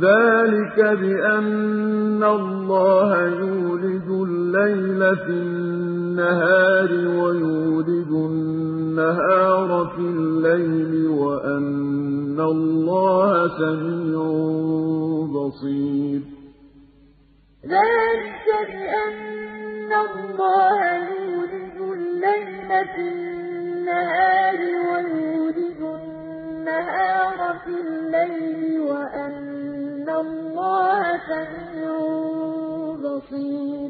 ذَٰلِكَ بِأَنَّ اللَّهَ يُولِجُ اللَّيْلَ فِي النَّهَارِ وَيُولِجُ النَّهَارَ فِي اللَّيْلِ وَأَنَّ اللَّهَ سَمِيعٌ بَصِيرٌ. ذَٰلِكَ بِأَنَّ اللَّهَ يُولِجُ اللَّيْلَ فِي النَّهَارِ وَيُولِجُ النَّهَارَ فِي اللَّيْلِ وَأَنَّ اللَّهَ سَمِيعٌ